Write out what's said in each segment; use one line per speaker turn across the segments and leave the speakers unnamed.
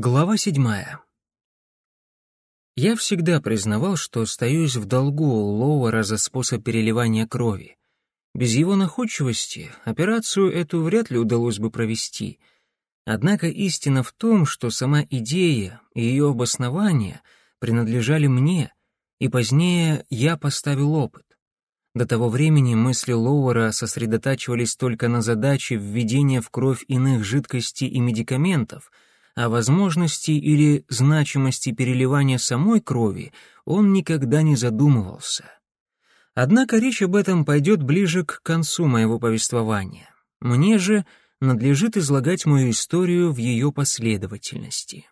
Глава седьмая. Я всегда признавал, что остаюсь в долгу у Лоуэра за способ переливания крови. Без его находчивости операцию эту вряд ли удалось бы провести. Однако истина в том, что сама идея и ее обоснование принадлежали мне, и позднее я поставил опыт. До того времени мысли Лоуэра сосредотачивались только на задаче введения в кровь иных жидкостей и медикаментов — о возможности или значимости переливания самой крови он никогда не задумывался. Однако речь об этом пойдет ближе к концу моего повествования. Мне же надлежит излагать мою историю в ее последовательности.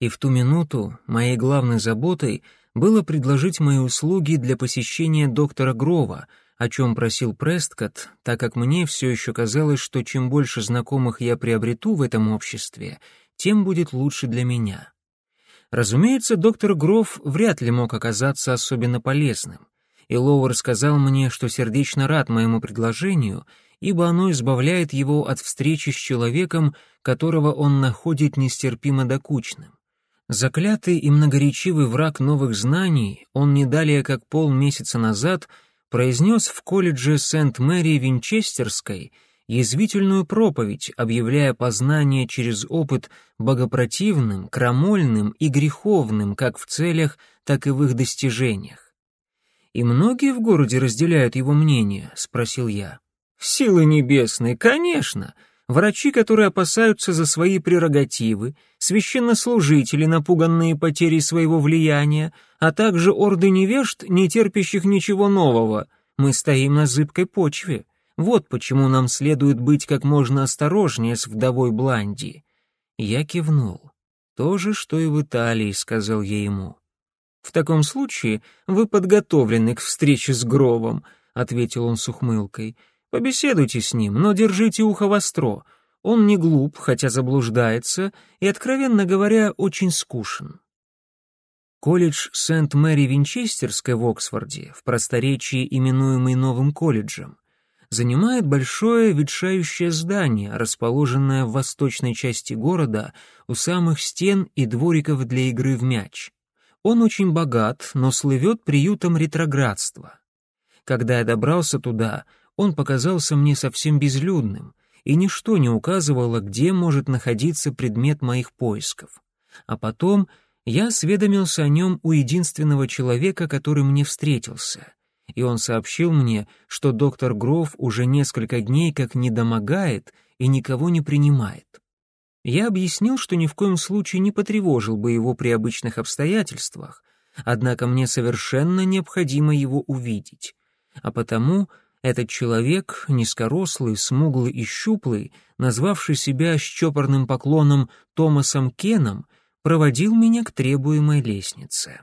И в ту минуту моей главной заботой было предложить мои услуги для посещения доктора Грова, о чем просил Престкотт, так как мне все еще казалось, что чем больше знакомых я приобрету в этом обществе, тем будет лучше для меня. Разумеется, доктор Гроф вряд ли мог оказаться особенно полезным, и Лоуэр сказал мне, что сердечно рад моему предложению, ибо оно избавляет его от встречи с человеком, которого он находит нестерпимо докучным. Заклятый и многоречивый враг новых знаний, он не далее как полмесяца назад произнес в колледже Сент-Мэри Винчестерской — язвительную проповедь, объявляя познание через опыт богопротивным, крамольным и греховным как в целях, так и в их достижениях. «И многие в городе разделяют его мнение?» — спросил я. «Силы небесные, конечно!» Врачи, которые опасаются за свои прерогативы, священнослужители, напуганные потерей своего влияния, а также орды невежд, не терпящих ничего нового. Мы стоим на зыбкой почве. Вот почему нам следует быть как можно осторожнее с вдовой Бланди. Я кивнул. То же, что и в Италии, сказал я ему. В таком случае вы подготовлены к встрече с Гровом, ответил он с ухмылкой. Побеседуйте с ним, но держите ухо востро. Он не глуп, хотя заблуждается, и, откровенно говоря, очень скучен. Колледж Сент-Мэри Винчестерской в Оксфорде, в просторечии именуемый Новым колледжем, занимает большое ветшающее здание, расположенное в восточной части города у самых стен и двориков для игры в мяч. Он очень богат, но слывет приютом ретроградства. Когда я добрался туда, он показался мне совсем безлюдным, и ничто не указывало, где может находиться предмет моих поисков. А потом я осведомился о нем у единственного человека, который мне встретился — и он сообщил мне, что доктор Гров уже несколько дней как недомогает и никого не принимает. Я объяснил, что ни в коем случае не потревожил бы его при обычных обстоятельствах, однако мне совершенно необходимо его увидеть. А потому этот человек, низкорослый, смуглый и щуплый, назвавший себя с чопорным поклоном Томасом Кеном, проводил меня к требуемой лестнице.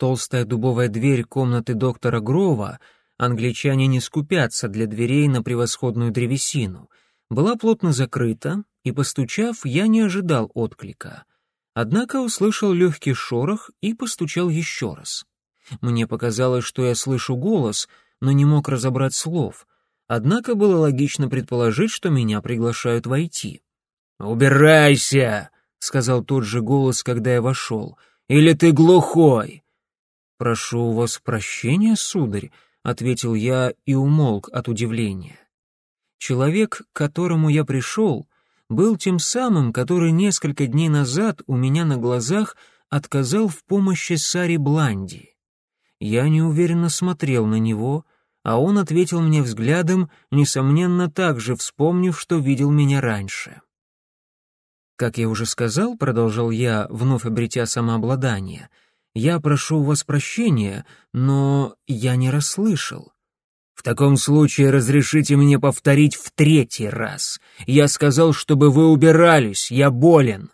Толстая дубовая дверь комнаты доктора Грова, англичане не скупятся для дверей на превосходную древесину, была плотно закрыта, и, постучав, я не ожидал отклика. Однако услышал легкий шорох и постучал еще раз. Мне показалось, что я слышу голос, но не мог разобрать слов, однако было логично предположить, что меня приглашают войти. «Убирайся!» — сказал тот же голос, когда я вошел. «Или ты глухой?» «Прошу у вас прощения, сударь», — ответил я и умолк от удивления. Человек, к которому я пришел, был тем самым, который несколько дней назад у меня на глазах отказал в помощи Саре Бланди. Я неуверенно смотрел на него, а он ответил мне взглядом, несомненно, также вспомнив, что видел меня раньше. «Как я уже сказал», — продолжал я, вновь обретя самообладание, — я прошу у вас прощения, но я не расслышал». «В таком случае разрешите мне повторить в третий раз. Я сказал, чтобы вы убирались, я болен».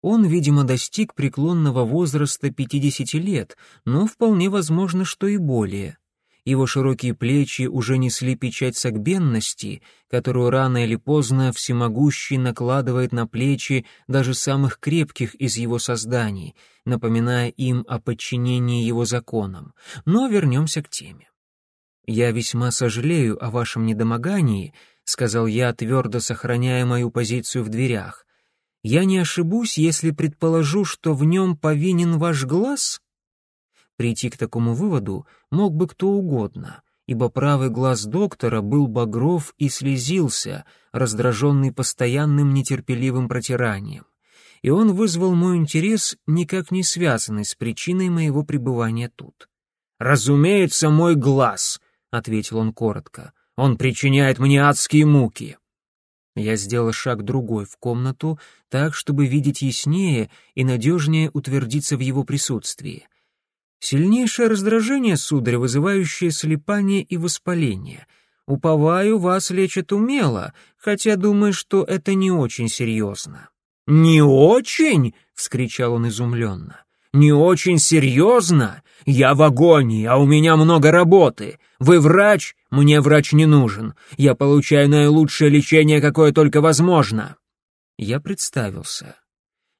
Он, видимо, достиг преклонного возраста 50 лет, но вполне возможно, что и более его широкие плечи уже несли печать согбенности, которую рано или поздно всемогущий накладывает на плечи даже самых крепких из его созданий, напоминая им о подчинении его законам. Но вернемся к теме. «Я весьма сожалею о вашем недомогании», — сказал я, твердо сохраняя мою позицию в дверях. Я не ошибусь, если предположу, что в нем повинен ваш глаз? Прийти к такому выводу мог бы кто угодно, ибо правый глаз доктора был багров и слезился, раздраженный постоянным нетерпеливым протиранием. И он вызвал мой интерес, никак не связанный с причиной моего пребывания тут. «Разумеется, мой глаз», — ответил он коротко. «Он причиняет мне адские муки». Я сделал шаг другой в комнату, так, чтобы видеть яснее и надежнее утвердиться в его присутствии. Сильнейшее раздражение, сударь, вызывающее слепание и воспаление. Уповаю, вас лечат умело, хотя думаю, что это не очень серьезно. «Не очень?» — вскричал он изумленно. «Не очень серьезно? Я в агонии, а у меня много работы. Вы врач? Мне врач не нужен. Я получаю наилучшее лечение, какое только возможно». Я представился.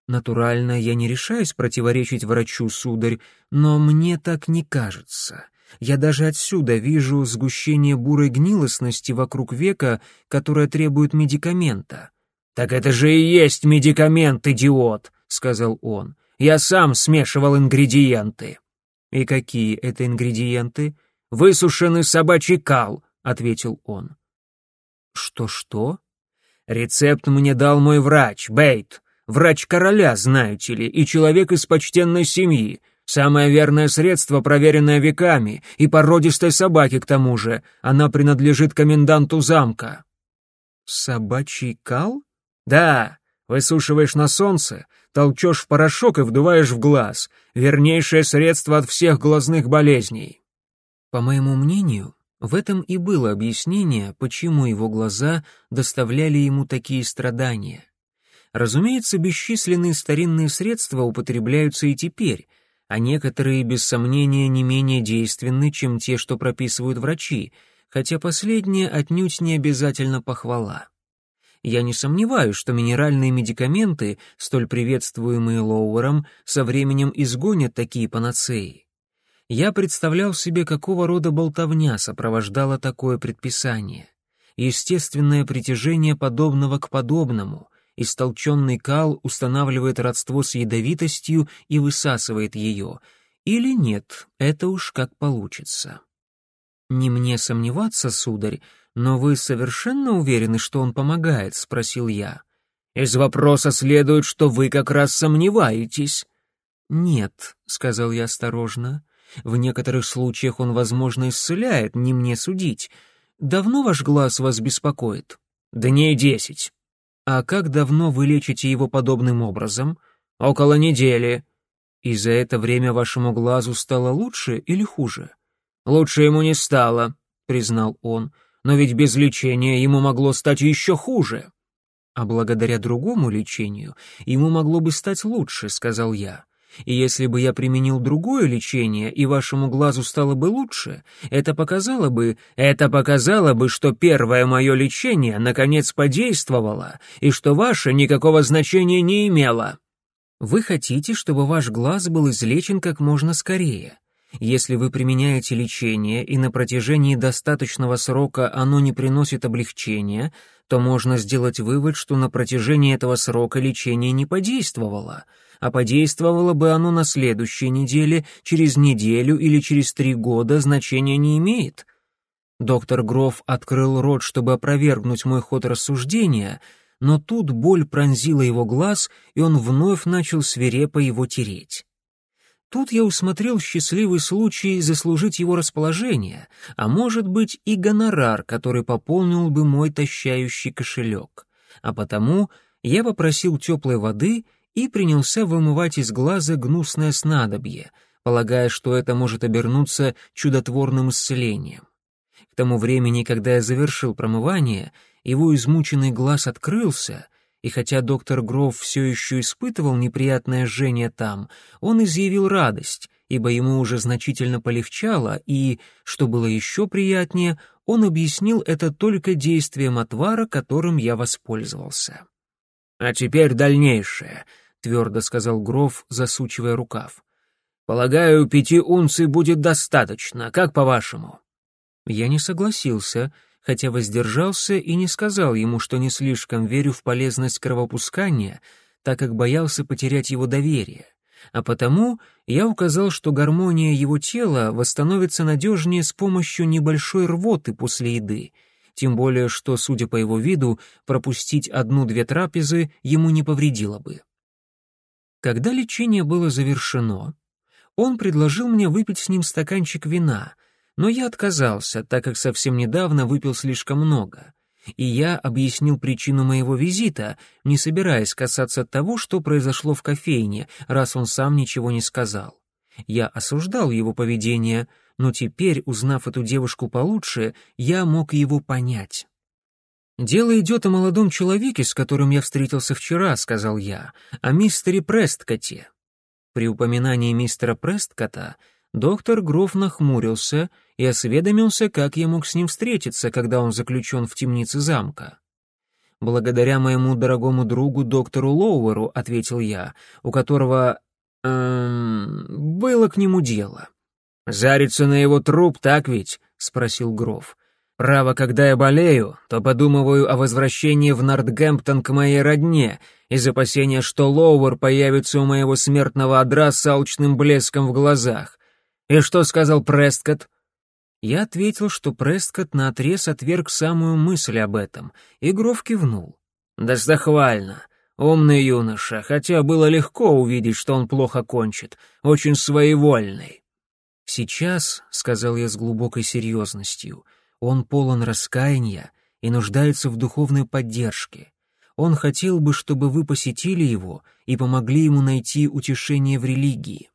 Натурально, я не решаюсь противоречить врачу, сударь, но мне так не кажется. Я даже отсюда вижу сгущение бурой гнилостности вокруг века, которое требует медикамента. «Так это же и есть медикамент, идиот!» — сказал он. Я сам смешивал ингредиенты». «И какие это ингредиенты?» «Высушенный собачий кал», — ответил он. «Что-что?» «Рецепт мне дал мой врач, Бейт. Врач короля, знаете ли, и человек из почтенной семьи. Самое верное средство, проверенное веками, и породистой собаки к тому же. Она принадлежит коменданту замка». «Собачий кал?» «Да, высушиваешь на солнце, толчешь в порошок и вдуваешь в глаз. Вернейшее средство от всех глазных болезней». По моему мнению, в этом и было объяснение, почему его глаза доставляли ему такие страдания. Разумеется, бесчисленные старинные средства употребляются и теперь, а некоторые, без сомнения, не менее действенны, чем те, что прописывают врачи, хотя последнее отнюдь не обязательно похвала. Я не сомневаюсь, что минеральные медикаменты, столь приветствуемые Лоуэром, со временем изгонят такие панацеи. Я представлял себе, какого рода болтовня сопровождала такое предписание. Естественное притяжение подобного к подобному, истолченный кал устанавливает родство с ядовитостью и высасывает ее. Или нет, это уж как получится. Не мне сомневаться, сударь, «Но вы совершенно уверены, что он помогает?» — спросил я.
«Из вопроса следует, что вы как раз сомневаетесь».
«Нет», — сказал я осторожно. «В некоторых случаях он, возможно, исцеляет, не мне судить. Давно ваш глаз вас беспокоит?»
«Дней десять».
«А как давно вы лечите его подобным образом?»
«Около недели».
«И за это время вашему глазу стало лучше или хуже?»
«Лучше ему не стало», — признал он но ведь без лечения ему могло стать еще хуже.
А благодаря другому лечению ему могло бы стать лучше, сказал я. И если бы я применил другое лечение, и вашему глазу стало бы лучше, это показало бы...
Это показало бы, что первое мое лечение наконец подействовало, и что ваше никакого значения не имело.
Вы хотите, чтобы ваш глаз был излечен как можно скорее. Если вы применяете лечение и на протяжении достаточного срока оно не приносит облегчения, то можно сделать вывод, что на протяжении этого срока лечение не подействовало, а подействовало бы оно на следующей неделе, через неделю или через три года, значения не имеет. Доктор Гроф открыл рот, чтобы опровергнуть мой ход рассуждения, но тут боль пронзила его глаз, и он вновь начал свирепо его тереть. Тут я усмотрел счастливый случай заслужить его расположение, а может быть и гонорар, который пополнил бы мой тащающий кошелек. А потому я попросил теплой воды и принялся вымывать из глаза гнусное снадобье, полагая, что это может обернуться чудотворным исцелением. К тому времени, когда я завершил промывание, его измученный глаз открылся, и хотя доктор Гров все еще испытывал неприятное жжение там, он изъявил радость, ибо ему уже значительно полегчало, и, что было еще приятнее, он объяснил это только действием отвара, которым я воспользовался.
«А теперь дальнейшее», — твердо сказал Гров, засучивая рукав. «Полагаю, пяти унций будет достаточно, как по-вашему?»
Я не согласился, — хотя воздержался и не сказал ему, что не слишком верю в полезность кровопускания, так как боялся потерять его доверие. А потому я указал, что гармония его тела восстановится надежнее с помощью небольшой рвоты после еды, тем более что, судя по его виду, пропустить одну-две трапезы ему не повредило бы. Когда лечение было завершено, он предложил мне выпить с ним стаканчик вина, но я отказался, так как совсем недавно выпил слишком много. И я объяснил причину моего визита, не собираясь касаться того, что произошло в кофейне, раз он сам ничего не сказал. Я осуждал его поведение, но теперь, узнав эту девушку получше, я мог его понять. «Дело идет о молодом человеке, с которым я встретился вчера», — сказал я, — «о мистере Престкоте». При упоминании мистера Престкота доктор Гроф нахмурился и осведомился, как я мог с ним встретиться, когда он заключен в темнице замка. «Благодаря моему дорогому другу доктору Лоуэру», — ответил я, у которого... Эм, было к нему дело. «Зариться на его труп, так ведь?» — спросил Гроф. «Право, когда я болею, то подумываю о возвращении в Нортгемптон к моей родне, из опасения, что Лоуэр появится у моего смертного одра с алчным блеском в глазах. И что сказал Престкот?» Я ответил, что Престкот наотрез отверг самую мысль об этом, и Гроф кивнул. «Достохвально. Умный юноша, хотя было легко увидеть, что он плохо кончит, очень своевольный». «Сейчас», — сказал я с глубокой серьезностью, — «он полон раскаяния и нуждается в духовной поддержке. Он хотел бы, чтобы вы посетили его и помогли ему найти утешение в религии».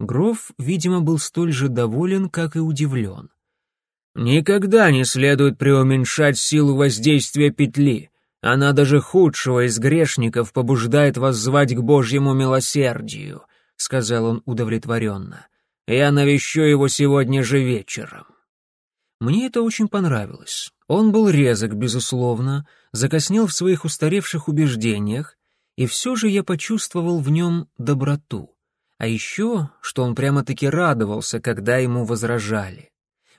Гроф, видимо, был столь же доволен, как и удивлен. «Никогда не следует преуменьшать силу воздействия петли. Она даже худшего из грешников побуждает вас звать к Божьему милосердию», — сказал он удовлетворенно. «Я навещу его сегодня же вечером». Мне это очень понравилось. Он был резок, безусловно, закоснел в своих устаревших убеждениях, и все же я почувствовал в нем доброту. А еще, что он прямо-таки радовался, когда ему возражали.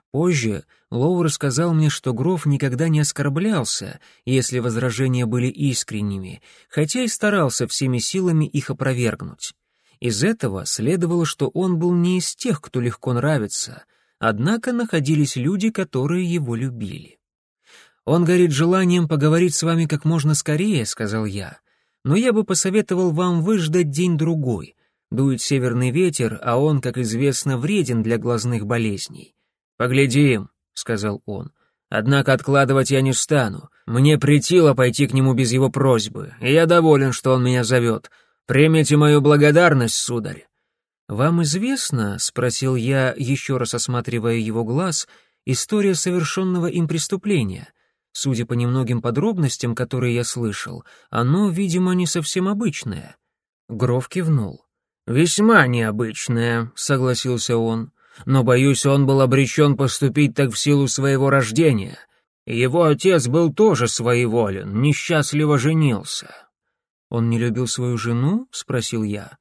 Позже Лоу рассказал мне, что Гроф никогда не оскорблялся, если возражения были искренними, хотя и старался всеми силами их опровергнуть. Из этого следовало, что он был не из тех, кто легко нравится, однако находились люди, которые его любили. «Он горит желанием поговорить с вами как можно скорее», — сказал я, «но я бы посоветовал вам выждать день-другой, Дует северный ветер, а он, как известно, вреден для глазных болезней. «Поглядим», — сказал он. «Однако откладывать я не стану. Мне притило пойти к нему без его просьбы, и я доволен, что он меня зовет. Примите мою благодарность, сударь». «Вам известно?» — спросил я, еще раз осматривая его глаз, «история совершенного им преступления». Судя по немногим подробностям, которые я слышал, оно, видимо, не совсем обычное. Гров кивнул. «Весьма необычное», — согласился он. «Но, боюсь, он был обречен поступить так в силу своего рождения. Его отец был тоже своеволен, несчастливо женился». «Он не любил свою жену?» — спросил я.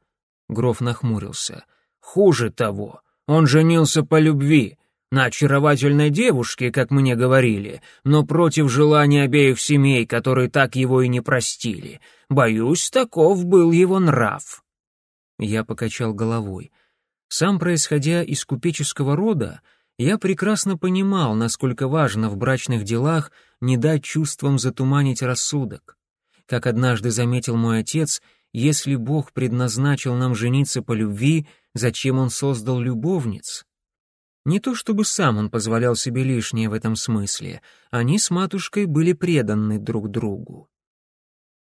Гроф нахмурился. «Хуже того, он женился по любви, на очаровательной девушке, как мне говорили, но против желания обеих семей, которые так его и не простили. Боюсь, таков был его нрав». Я покачал головой. Сам происходя из купеческого рода, я прекрасно понимал, насколько важно в брачных делах не дать чувствам затуманить рассудок. Как однажды заметил мой отец, если Бог предназначил нам жениться по любви, зачем Он создал любовниц? Не то чтобы сам он позволял себе лишнее в этом смысле, они с матушкой были преданы друг другу.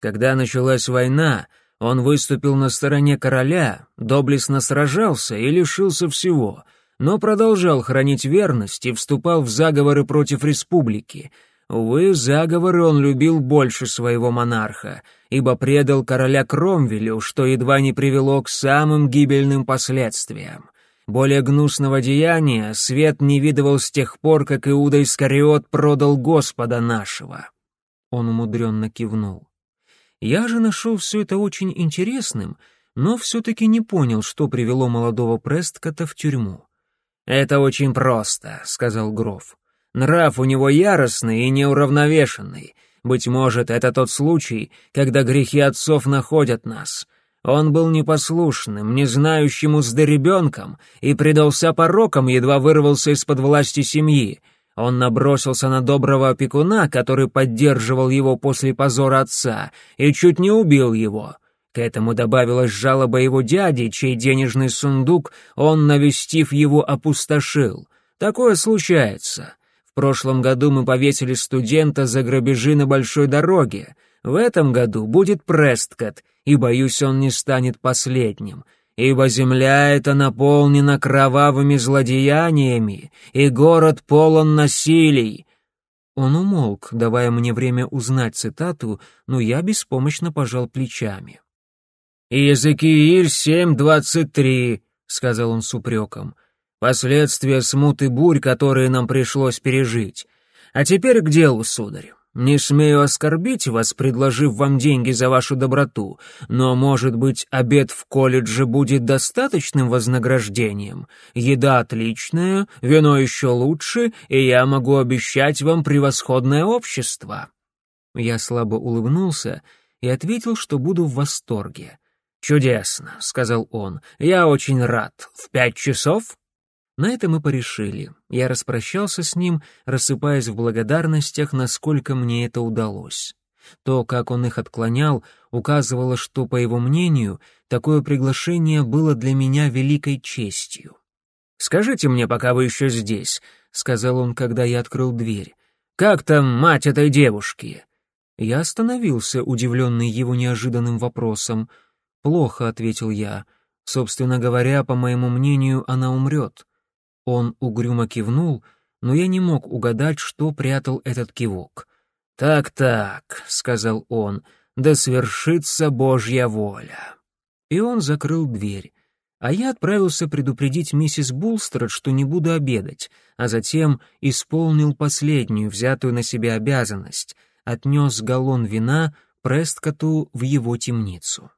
Когда началась война, он выступил на стороне короля, доблестно сражался и лишился всего, но продолжал хранить верность и вступал в заговоры против республики. Увы, заговоры он любил больше своего монарха, ибо предал короля Кромвелю, что едва не привело к самым гибельным последствиям. Более гнусного деяния свет не видывал с тех пор, как Иуда Искариот продал Господа нашего. Он умудренно кивнул. Я же нашел все это очень интересным, но все-таки не понял, что привело молодого Престкота в тюрьму. «Это очень просто», — сказал Гроф. «Нрав у него яростный и неуравновешенный.
Быть может, это тот случай, когда грехи отцов находят нас. Он был непослушным, не знающим узды ребенком и предался порокам, едва вырвался из-под власти семьи. Он набросился на доброго опекуна, который поддерживал его после позора отца, и чуть не убил его. К этому добавилась жалоба его дяди, чей денежный сундук он, навестив его, опустошил. Такое случается. В прошлом году мы повесили студента за грабежи на большой дороге. В этом году будет Престкот, и, боюсь, он не станет последним, ибо земля эта наполнена кровавыми злодеяниями, и город полон насилий».
Он умолк, давая мне время узнать цитату, но я беспомощно пожал плечами.
«Иезекииль 7.23», — сказал он с упреком, — «последствия смуты бурь, которые нам пришлось пережить. А теперь к делу, сударь. Не смею оскорбить вас, предложив вам деньги за вашу доброту, но, может быть, обед в колледже будет достаточным вознаграждением? Еда отличная, вино еще лучше, и я могу обещать вам превосходное общество».
Я слабо улыбнулся и ответил, что буду в восторге.
«Чудесно», — сказал он, — «я очень рад. В пять часов?»
На это мы порешили. Я распрощался с ним, рассыпаясь в благодарностях, насколько мне это удалось. То, как он их отклонял, указывало, что, по его мнению, такое приглашение было для меня великой честью.
«Скажите мне, пока вы еще здесь», — сказал он, когда я открыл дверь. «Как там мать этой девушки?»
Я остановился, удивленный его неожиданным вопросом. «Плохо», — ответил я. «Собственно говоря, по моему мнению, она умрет». Он угрюмо кивнул, но я не мог угадать, что прятал этот кивок.
«Так-так», — сказал он, — «да свершится Божья воля».
И он закрыл дверь. А я отправился предупредить миссис Булстрад, что не буду обедать, а затем исполнил последнюю, взятую на себя обязанность — отнес галлон вина Престкоту в его темницу.